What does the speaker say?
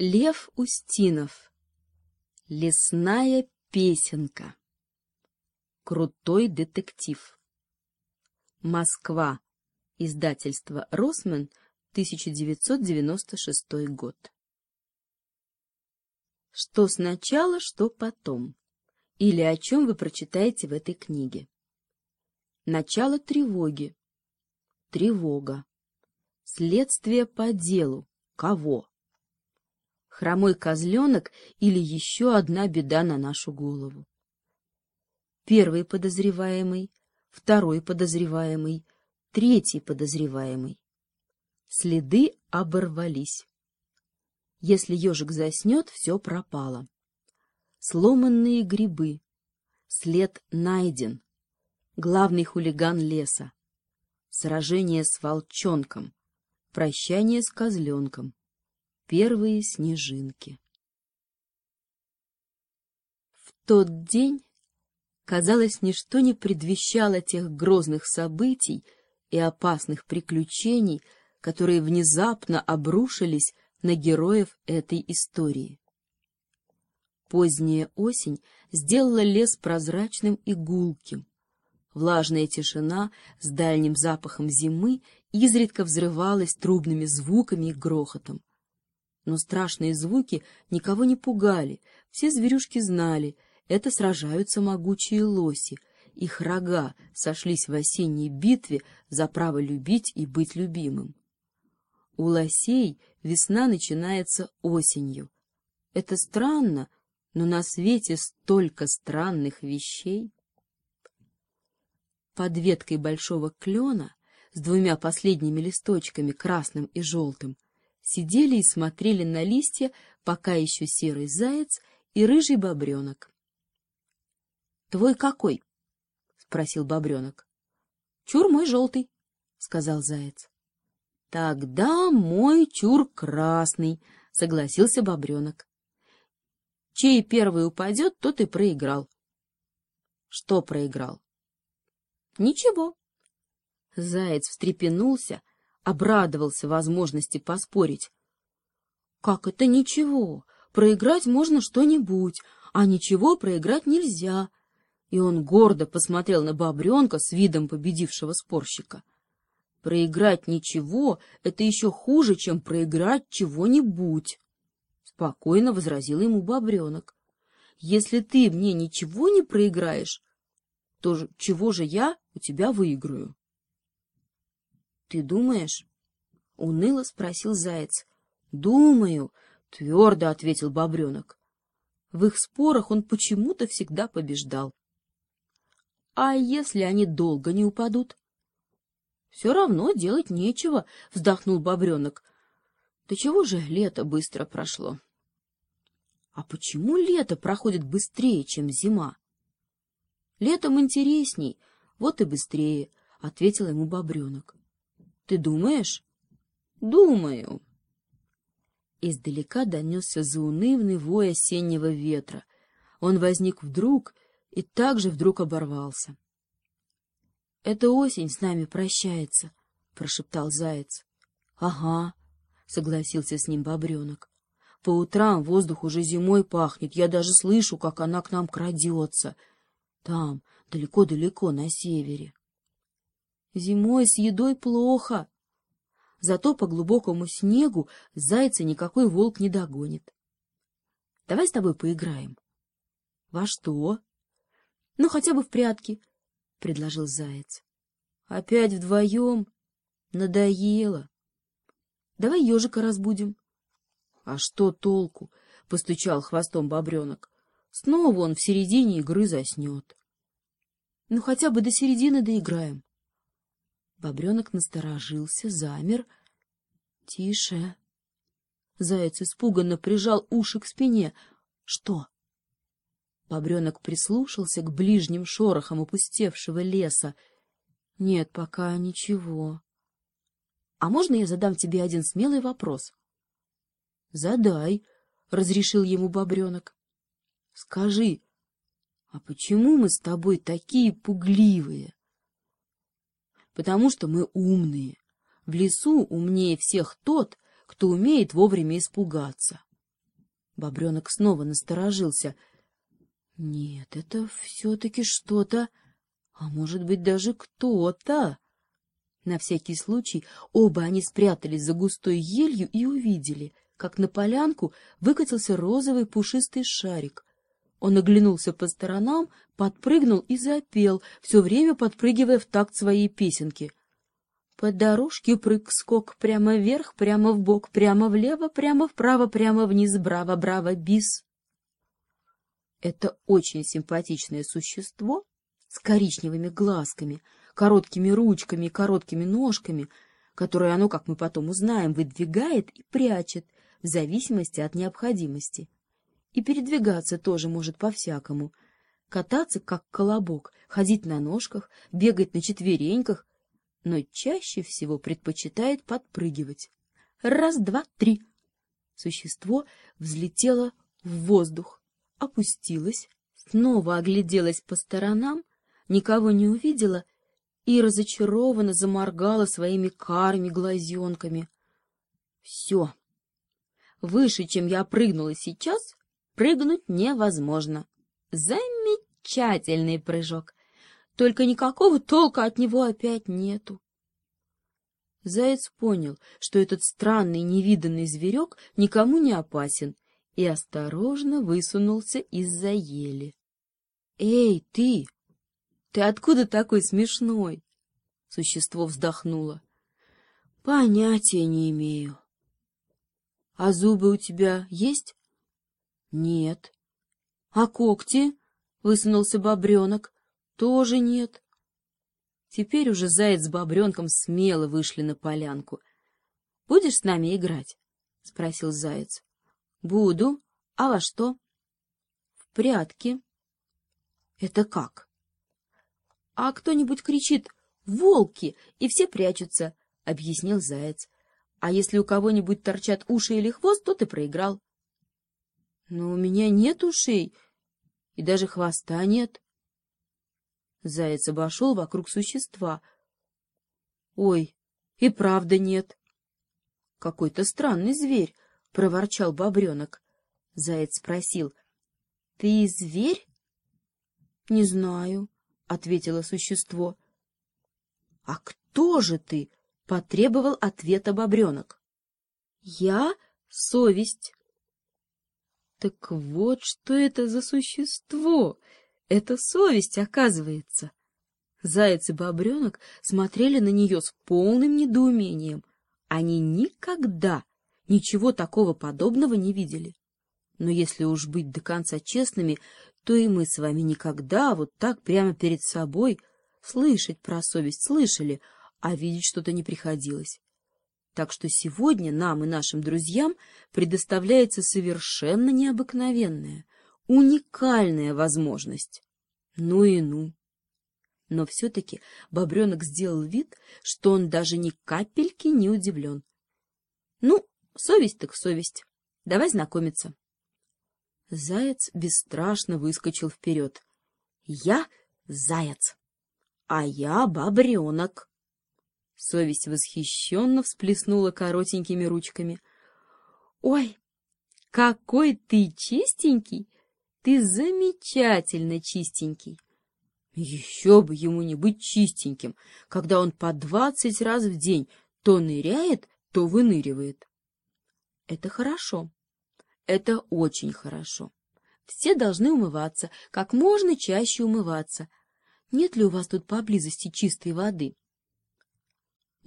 Лев Устинов. Лесная песенка. Крутой детектив. Москва. Издательство «Росмен», 1996 год. Что сначала, что потом. Или о чем вы прочитаете в этой книге. Начало тревоги. Тревога. Следствие по делу. Кого? Хромой козленок или еще одна беда на нашу голову. Первый подозреваемый, второй подозреваемый, третий подозреваемый. Следы оборвались. Если ежик заснет, все пропало. Сломанные грибы. След найден. Главный хулиган леса. Сражение с волчонком. Прощание с козленком. Первые снежинки. В тот день, казалось, ничто не предвещало тех грозных событий и опасных приключений, которые внезапно обрушились на героев этой истории. Поздняя осень сделала лес прозрачным и гулким. Влажная тишина с дальним запахом зимы изредка взрывалась трубными звуками и грохотом. Но страшные звуки никого не пугали, все зверюшки знали — это сражаются могучие лоси, их рога сошлись в осенней битве за право любить и быть любимым. У лосей весна начинается осенью. Это странно, но на свете столько странных вещей. Под веткой большого клена с двумя последними листочками, красным и желтым, сидели и смотрели на листья пока еще серый заяц и рыжий бобренок. — Твой какой? — спросил бобренок. — Чур мой желтый, — сказал заяц. — Тогда мой чур красный, — согласился бобренок. — Чей первый упадет, тот и проиграл. — Что проиграл? — Ничего. Заяц встрепенулся, обрадовался возможности поспорить. — Как это ничего? Проиграть можно что-нибудь, а ничего проиграть нельзя. И он гордо посмотрел на бобренка с видом победившего спорщика. Проиграть ничего — это еще хуже, чем проиграть чего-нибудь. Спокойно возразил ему бобренок. Если ты мне ничего не проиграешь, то чего же я у тебя выиграю? — Ты думаешь? — уныло спросил заяц. — Думаю, — твердо ответил бобренок. В их спорах он почему-то всегда побеждал. — А если они долго не упадут? — Все равно делать нечего, — вздохнул бобренок. — Да чего же лето быстро прошло? — А почему лето проходит быстрее, чем зима? — Летом интересней, вот и быстрее, — ответил ему бобренок. — Ты думаешь? — Думаю. Издалека донесся заунывный вой осеннего ветра. Он возник вдруг и также вдруг оборвался. — Это осень с нами прощается, — прошептал заяц. — Ага, — согласился с ним бобренок. — По утрам воздух уже зимой пахнет, я даже слышу, как она к нам крадется. Там, далеко-далеко, на севере. — Зимой с едой плохо, Зато по глубокому снегу зайца никакой волк не догонит. Давай с тобой поиграем. — Во что? — Ну, хотя бы в прятки, — предложил заяц. — Опять вдвоем? Надоело. Давай ежика разбудим. — А что толку? — постучал хвостом бобренок. — Снова он в середине игры заснет. — Ну, хотя бы до середины доиграем. Бобренок насторожился, замер. — Тише. Заяц испуганно прижал уши к спине. — Что? Бобренок прислушался к ближним шорохам опустевшего леса. — Нет, пока ничего. — А можно я задам тебе один смелый вопрос? — Задай, — разрешил ему Бобренок. — Скажи, а почему мы с тобой такие пугливые? Потому что мы умные. В лесу умнее всех тот, кто умеет вовремя испугаться. Бобренок снова насторожился. Нет, это все-таки что-то, а может быть даже кто-то. На всякий случай оба они спрятались за густой елью и увидели, как на полянку выкатился розовый пушистый шарик. Он оглянулся по сторонам, подпрыгнул и запел, все время подпрыгивая в такт своей песенки. По дорожке прыг-скок, прямо вверх, прямо в бок, прямо влево, прямо вправо, прямо вниз, браво, браво, бис. Это очень симпатичное существо с коричневыми глазками, короткими ручками и короткими ножками, которые оно, как мы потом узнаем, выдвигает и прячет в зависимости от необходимости. И передвигаться тоже может по-всякому. Кататься, как колобок, ходить на ножках, бегать на четвереньках, но чаще всего предпочитает подпрыгивать. Раз, два, три. Существо взлетело в воздух, опустилось, снова огляделось по сторонам, никого не увидела и разочарованно заморгала своими карими глазенками. Все. Выше, чем я прыгнула сейчас, прыгнуть невозможно. Замечательный прыжок. Только никакого толка от него опять нету. Заяц понял, что этот странный невиданный зверек никому не опасен, и осторожно высунулся из-за ели. — Эй, ты! Ты откуда такой смешной? Существо вздохнуло. — Понятия не имею. — А зубы у тебя есть? — Нет. — А когти? — высунулся бобренок. Тоже нет. Теперь уже заяц с бобренком смело вышли на полянку. — Будешь с нами играть? — спросил заяц. — Буду. А во что? — В прятки. — Это как? — А кто-нибудь кричит «Волки!» и все прячутся, — объяснил заяц. — А если у кого-нибудь торчат уши или хвост, то ты проиграл. — Но у меня нет ушей, и даже хвоста нет. — Заяц обошел вокруг существа. — Ой, и правда нет. — Какой-то странный зверь, — проворчал бобренок. Заяц спросил. — Ты зверь? — Не знаю, — ответило существо. — А кто же ты? — потребовал ответа бобренок. — Я — совесть. — Так вот, что это за существо? Это совесть, оказывается. Заяц и бобренок смотрели на нее с полным недоумением. Они никогда ничего такого подобного не видели. Но если уж быть до конца честными, то и мы с вами никогда вот так прямо перед собой слышать про совесть слышали, а видеть что-то не приходилось. Так что сегодня нам и нашим друзьям предоставляется совершенно необыкновенная, уникальная возможность. Ну и ну. Но все-таки бобренок сделал вид, что он даже ни капельки не удивлен. Ну, совесть так совесть. Давай знакомиться. Заяц бесстрашно выскочил вперед. Я заяц, а я бобренок. Совесть восхищенно всплеснула коротенькими ручками. — Ой, какой ты чистенький! Ты замечательно чистенький. Еще бы ему не быть чистеньким, когда он по двадцать раз в день то ныряет, то выныривает. Это хорошо. Это очень хорошо. Все должны умываться, как можно чаще умываться. Нет ли у вас тут поблизости чистой воды? —